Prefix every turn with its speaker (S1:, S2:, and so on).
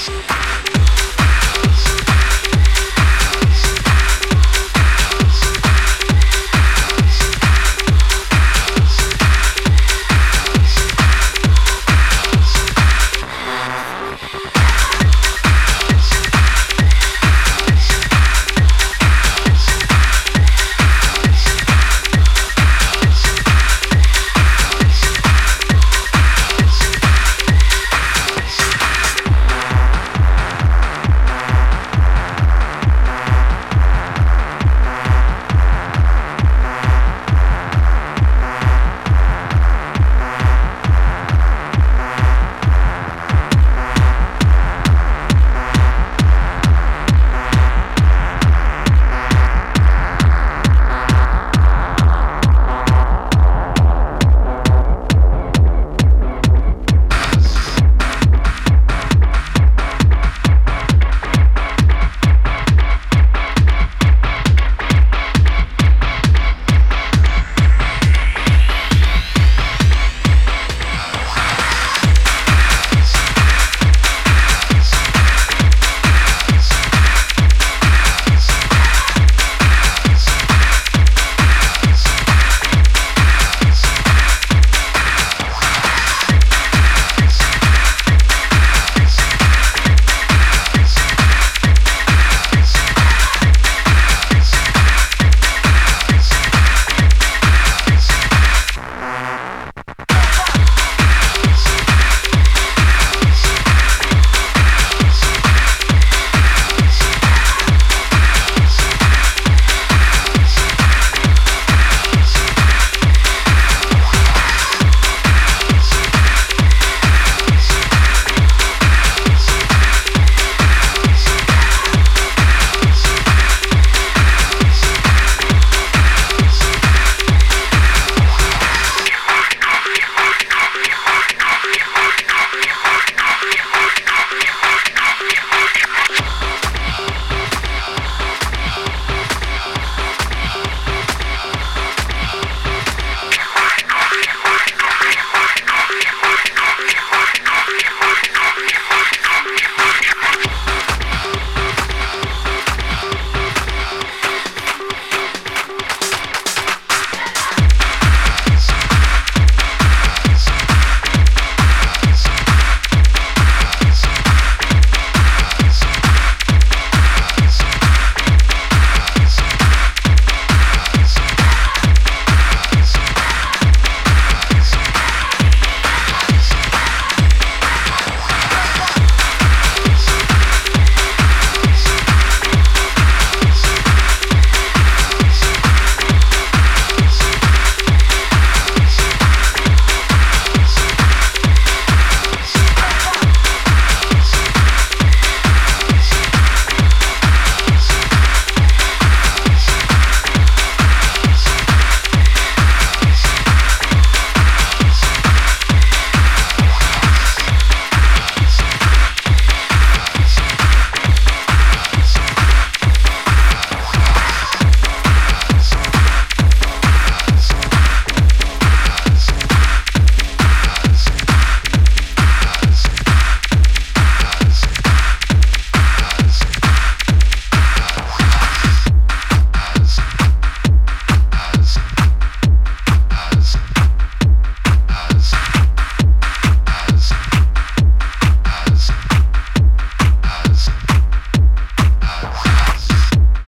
S1: Shoot.